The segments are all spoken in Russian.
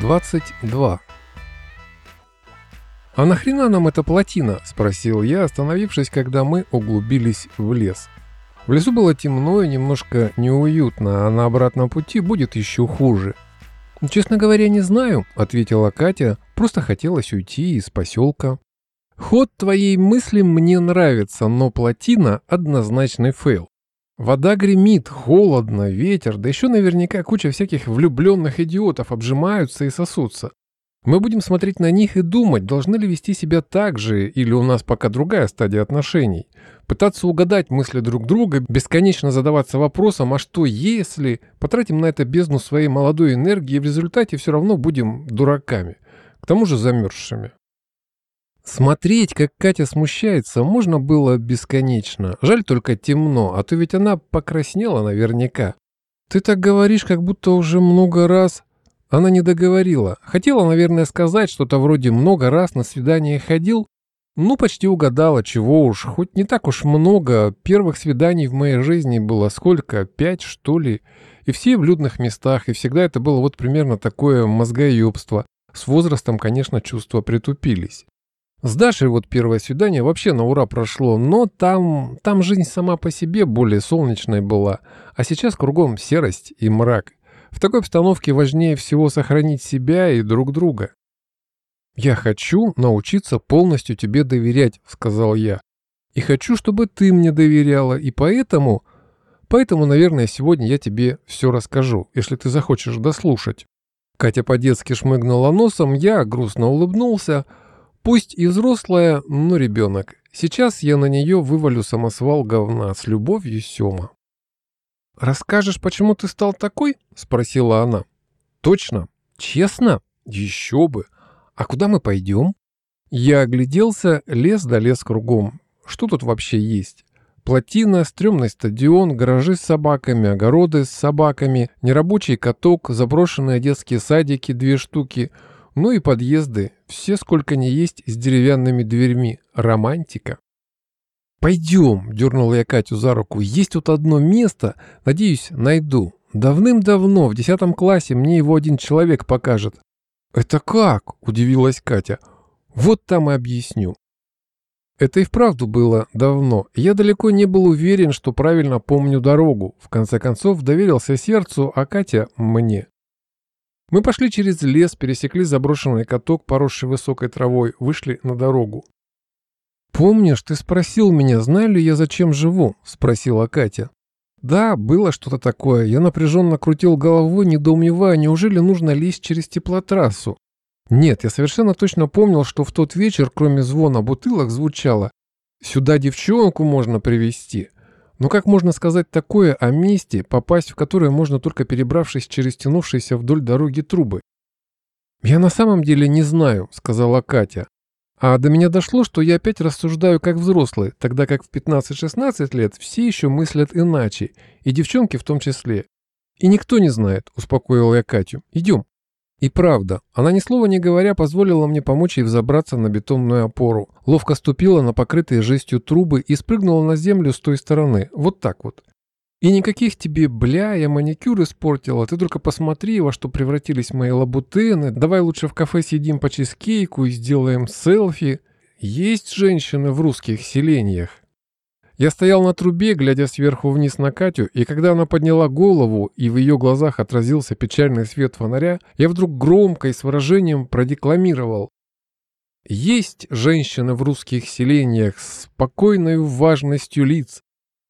22. «А нахрена нам эта плотина?» – спросил я, остановившись, когда мы углубились в лес. В лесу было темно и немножко неуютно, а на обратном пути будет еще хуже. «Честно говоря, не знаю», – ответила Катя, – «просто хотелось уйти из поселка». «Ход твоей мысли мне нравится, но плотина – однозначный фейл. Вода гремит, холодно, ветер, да еще наверняка куча всяких влюбленных идиотов обжимаются и сосутся. Мы будем смотреть на них и думать, должны ли вести себя так же, или у нас пока другая стадия отношений. Пытаться угадать мысли друг друга, бесконечно задаваться вопросом, а что если, потратим на это бездну своей молодой энергии и в результате все равно будем дураками, к тому же замерзшими. Смотреть, как Катя смущается, можно было бесконечно. Жаль только темно, а то ведь она покраснела наверняка. Ты так говоришь, как будто уже много раз... Она не договорила. Хотела, наверное, сказать что-то вроде «много раз на свидание ходил». Ну, почти угадала, чего уж. Хоть не так уж много. Первых свиданий в моей жизни было сколько? Пять, что ли? И все в людных местах. И всегда это было вот примерно такое мозгоебство. С возрастом, конечно, чувства притупились. С Дашей вот первое свидание вообще на ура прошло, но там, там жизнь сама по себе более солнечной была, а сейчас кругом серость и мрак. В такой обстановке важнее всего сохранить себя и друг друга. «Я хочу научиться полностью тебе доверять», — сказал я. «И хочу, чтобы ты мне доверяла, и поэтому...» «Поэтому, наверное, сегодня я тебе все расскажу, если ты захочешь дослушать». Катя по-детски шмыгнула носом, я грустно улыбнулся — Пусть и взрослая, но ребенок. Сейчас я на нее вывалю самосвал говна с любовью Сема. «Расскажешь, почему ты стал такой?» – спросила она. «Точно? Честно? Еще бы! А куда мы пойдем?» Я огляделся, лес да лес кругом. Что тут вообще есть? Плотина, стрёмный стадион, гаражи с собаками, огороды с собаками, нерабочий каток, заброшенные детские садики, две штуки – ну и подъезды, все сколько ни есть, с деревянными дверьми. Романтика. «Пойдем», — дернул я Катю за руку, — «есть тут одно место, надеюсь, найду. Давным-давно, в десятом классе, мне его один человек покажет». «Это как?» — удивилась Катя. «Вот там и объясню». Это и вправду было давно. Я далеко не был уверен, что правильно помню дорогу. В конце концов, доверился сердцу, а Катя — мне. Мы пошли через лес, пересекли заброшенный каток, поросший высокой травой, вышли на дорогу. «Помнишь, ты спросил меня, знаю ли я, зачем живу?» – спросила Катя. «Да, было что-то такое. Я напряженно крутил головой, недоумевая, неужели нужно лезть через теплотрассу? Нет, я совершенно точно помнил, что в тот вечер, кроме звона бутылок, звучало «Сюда девчонку можно привести но как можно сказать такое о месте, попасть в которое можно только перебравшись через тянувшиеся вдоль дороги трубы? «Я на самом деле не знаю», — сказала Катя. А до меня дошло, что я опять рассуждаю как взрослый, тогда как в 15-16 лет все еще мыслят иначе, и девчонки в том числе. «И никто не знает», — успокоил я Катю. «Идем». И правда, она ни слова не говоря позволила мне помочь ей взобраться на бетонную опору. Ловко ступила на покрытые жестью трубы и спрыгнула на землю с той стороны. Вот так вот. И никаких тебе, бля, я маникюр испортила, ты только посмотри, во что превратились мои лабутены, давай лучше в кафе съедим по чизкейку и сделаем селфи. Есть женщины в русских селениях. Я стоял на трубе, глядя сверху вниз на Катю, и когда она подняла голову, и в ее глазах отразился печальный свет фонаря, я вдруг громко и с выражением продекламировал. Есть женщины в русских селениях с спокойной важностью лиц,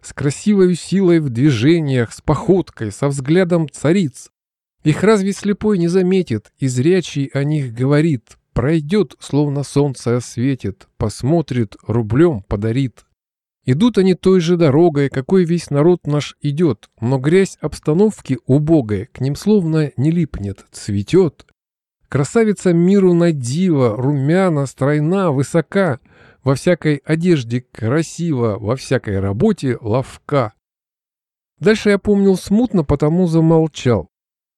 с красивой силой в движениях, с походкой, со взглядом цариц. Их разве слепой не заметит, и зрячий о них говорит, пройдет, словно солнце осветит, посмотрит, рублем подарит. Идут они той же дорогой, какой весь народ наш идет, но грязь обстановки убогая к ним словно не липнет, цветет. Красавица миру на диво, румяна, стройна, высока, во всякой одежде красиво, во всякой работе ловка. Дальше я помнил смутно, потому замолчал.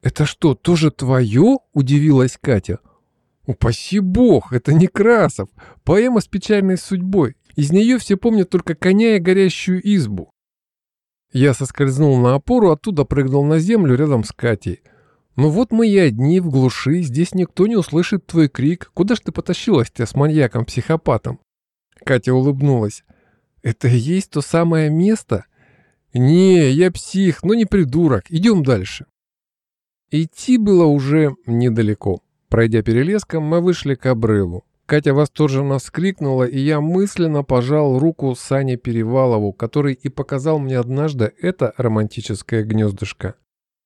«Это что, тоже твое?» – удивилась Катя. «Упаси бог, это не Красов, поэма с печальной судьбой. Из нее все помнят только коня и горящую избу. Я соскользнул на опору, оттуда прыгнул на землю рядом с Катей. Ну вот мы и одни в глуши, здесь никто не услышит твой крик. Куда ж ты потащилась-то с маньяком-психопатом? Катя улыбнулась. Это и есть то самое место? Не, я псих, но не придурок. Идем дальше. Идти было уже недалеко. Пройдя перелеском, мы вышли к обрыву. Катя восторженно вскрикнула, и я мысленно пожал руку Сане Перевалову, который и показал мне однажды это романтическое гнездышко.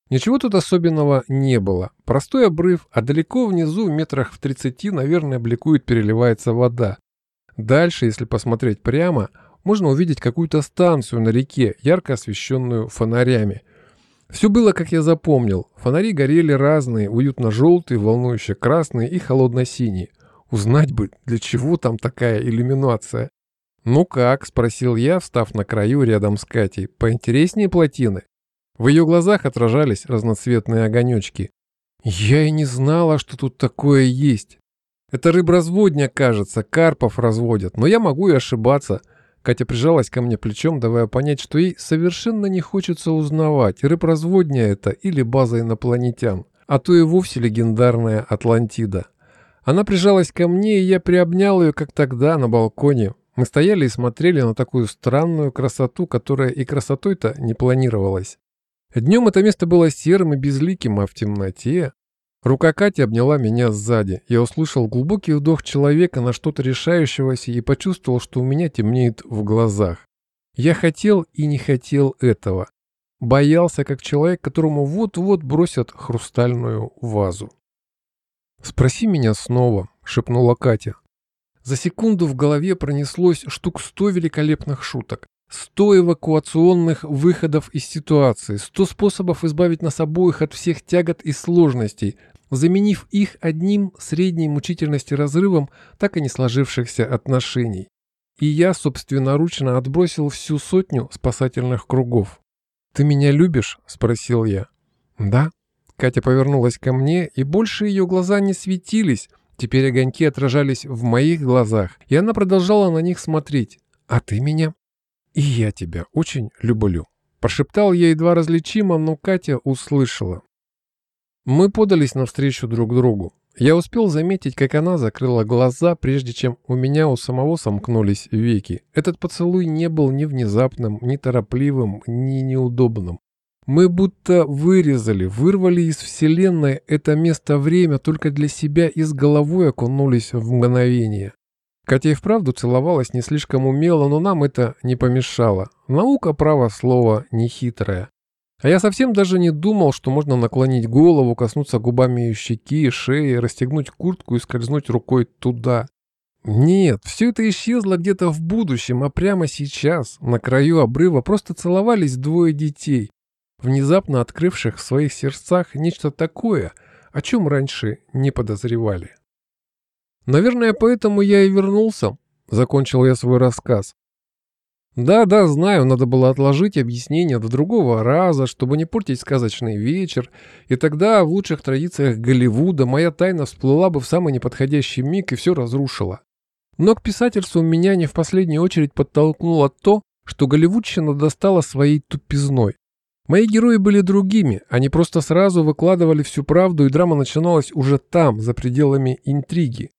Ничего тут особенного не было. Простой обрыв, а далеко внизу, метрах в 30, наверное, бликует, переливается вода. Дальше, если посмотреть прямо, можно увидеть какую-то станцию на реке, ярко освещенную фонарями. Все было, как я запомнил. Фонари горели разные, уютно-желтые, волнующе красные и холодно-синие. Узнать бы, для чего там такая иллюминация. «Ну как?» – спросил я, встав на краю рядом с Катей. «Поинтереснее плотины?» В ее глазах отражались разноцветные огонечки. «Я и не знала, что тут такое есть. Это рыбразводня, кажется, карпов разводят, но я могу и ошибаться». Катя прижалась ко мне плечом, давая понять, что ей совершенно не хочется узнавать, рыбразводня это или база инопланетян, а то и вовсе легендарная Атлантида. Она прижалась ко мне, и я приобнял ее, как тогда, на балконе. Мы стояли и смотрели на такую странную красоту, которая и красотой-то не планировалась. Днем это место было серым и безликим, а в темноте... Рука Кати обняла меня сзади. Я услышал глубокий вдох человека на что-то решающегося и почувствовал, что у меня темнеет в глазах. Я хотел и не хотел этого. Боялся, как человек, которому вот-вот бросят хрустальную вазу. «Спроси меня снова», — шепнула Катя. За секунду в голове пронеслось штук сто великолепных шуток. Сто эвакуационных выходов из ситуации, сто способов избавить нас обоих от всех тягот и сложностей, заменив их одним средней мучительности разрывом так и не сложившихся отношений. И я собственноручно отбросил всю сотню спасательных кругов. «Ты меня любишь?» – спросил я. «Да», Катя повернулась ко мне, и больше ее глаза не светились. Теперь огоньки отражались в моих глазах, и она продолжала на них смотреть. «А ты меня?» «И я тебя очень люблю», – прошептал я едва различимо, но Катя услышала. Мы подались навстречу друг другу. Я успел заметить, как она закрыла глаза, прежде чем у меня у самого сомкнулись веки. Этот поцелуй не был ни внезапным, ни торопливым, ни неудобным. Мы будто вырезали, вырвали из Вселенной это место-время только для себя и с головой окунулись в мгновение. Катя и вправду целовалась не слишком умело, но нам это не помешало. Наука, право слова, нехитрая. А я совсем даже не думал, что можно наклонить голову, коснуться губами ее щеки, шеи, расстегнуть куртку и скользнуть рукой туда. Нет, все это исчезло где-то в будущем, а прямо сейчас, на краю обрыва, просто целовались двое детей внезапно открывших в своих сердцах нечто такое, о чем раньше не подозревали. «Наверное, поэтому я и вернулся», — закончил я свой рассказ. «Да, да, знаю, надо было отложить объяснение до другого раза, чтобы не портить сказочный вечер, и тогда в лучших традициях Голливуда моя тайна всплыла бы в самый неподходящий миг и все разрушила. Но к писательству меня не в последнюю очередь подтолкнуло то, что голливудщина достала своей тупизной. Мои герои были другими, они просто сразу выкладывали всю правду, и драма начиналась уже там, за пределами интриги.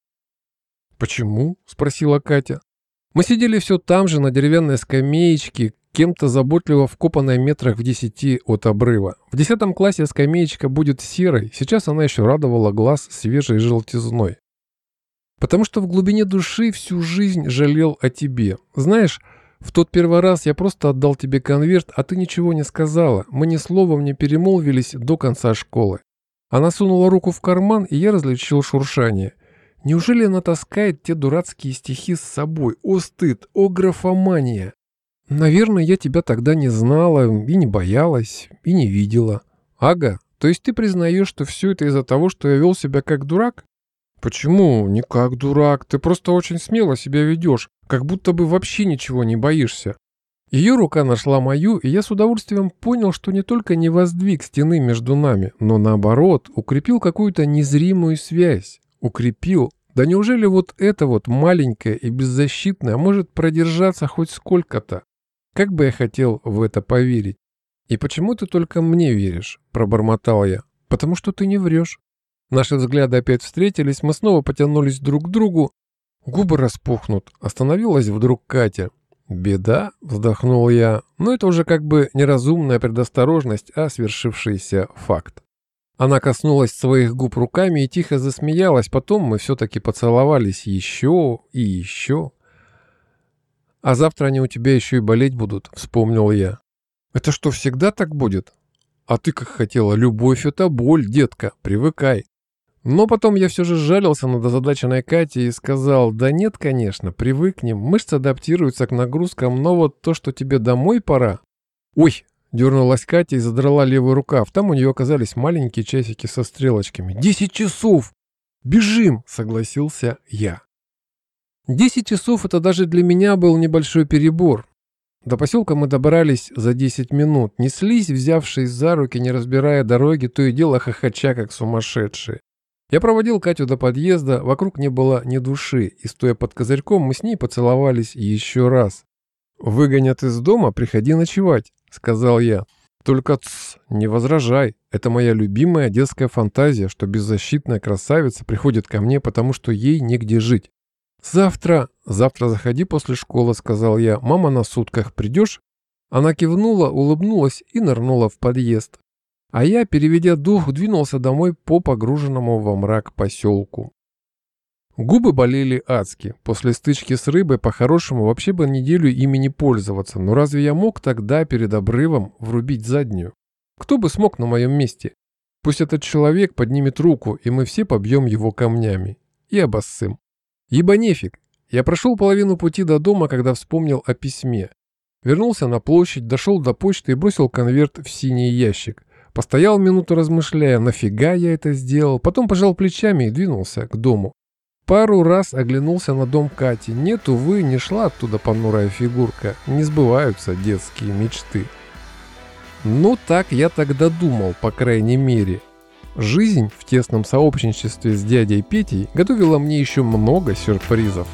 «Почему?» – спросила Катя. Мы сидели все там же, на деревянной скамеечке, кем-то заботливо вкопанной метрах в десяти от обрыва. В десятом классе скамеечка будет серой, сейчас она еще радовала глаз свежей желтизной. Потому что в глубине души всю жизнь жалел о тебе. Знаешь, в тот первый раз я просто отдал тебе конверт, а ты ничего не сказала. Мы ни словом не перемолвились до конца школы. Она сунула руку в карман, и я различил шуршание. Неужели она таскает те дурацкие стихи с собой? О, стыд! О, графомания! Наверное, я тебя тогда не знала, и не боялась, и не видела. Ага, то есть ты признаешь, что все это из-за того, что я вел себя как дурак? Почему? Не как дурак. Ты просто очень смело себя ведешь как будто бы вообще ничего не боишься. Ее рука нашла мою, и я с удовольствием понял, что не только не воздвиг стены между нами, но наоборот, укрепил какую-то незримую связь. Укрепил. Да неужели вот это вот маленькое и беззащитное может продержаться хоть сколько-то? Как бы я хотел в это поверить. «И почему ты только мне веришь?» – пробормотал я. «Потому что ты не врешь». Наши взгляды опять встретились, мы снова потянулись друг к другу. Губы распухнут. Остановилась вдруг Катя. «Беда?» — вздохнул я. «Но это уже как бы неразумная предосторожность, а свершившийся факт». Она коснулась своих губ руками и тихо засмеялась. Потом мы все-таки поцеловались еще и еще. «А завтра они у тебя еще и болеть будут», — вспомнил я. «Это что, всегда так будет?» «А ты как хотела. Любовь — это боль, детка. Привыкай». Но потом я все же сжалился над озадаченной Катей и сказал, да нет, конечно, привыкнем, мышцы адаптируются к нагрузкам, но вот то, что тебе домой пора... Ой, дернулась Катя и задрала левый рукав, там у нее оказались маленькие часики со стрелочками. Десять часов! Бежим, согласился я. Десять часов это даже для меня был небольшой перебор. До поселка мы добрались за 10 минут, неслись, взявшись за руки, не разбирая дороги, то и дело хохоча, как сумасшедшие. Я проводил Катю до подъезда, вокруг не было ни души, и стоя под козырьком, мы с ней поцеловались еще раз. «Выгонят из дома, приходи ночевать», — сказал я. «Только тс, не возражай, это моя любимая детская фантазия, что беззащитная красавица приходит ко мне, потому что ей негде жить». «Завтра, завтра заходи после школы», — сказал я. «Мама на сутках, придешь?» Она кивнула, улыбнулась и нырнула в подъезд. А я, переведя дух, двинулся домой по погруженному во мрак поселку. Губы болели адски. После стычки с рыбой по-хорошему вообще бы неделю ими не пользоваться. Но разве я мог тогда перед обрывом врубить заднюю? Кто бы смог на моем месте? Пусть этот человек поднимет руку, и мы все побьем его камнями. И обоссым. Ибо нефиг. Я прошел половину пути до дома, когда вспомнил о письме. Вернулся на площадь, дошел до почты и бросил конверт в синий ящик. Постоял минуту размышляя, нафига я это сделал, потом пожал плечами и двинулся к дому. Пару раз оглянулся на дом Кати. Нет, увы, не шла оттуда понурая фигурка. Не сбываются детские мечты. Ну, так я тогда думал, по крайней мере. Жизнь в тесном сообщничестве с дядей Петей готовила мне еще много сюрпризов.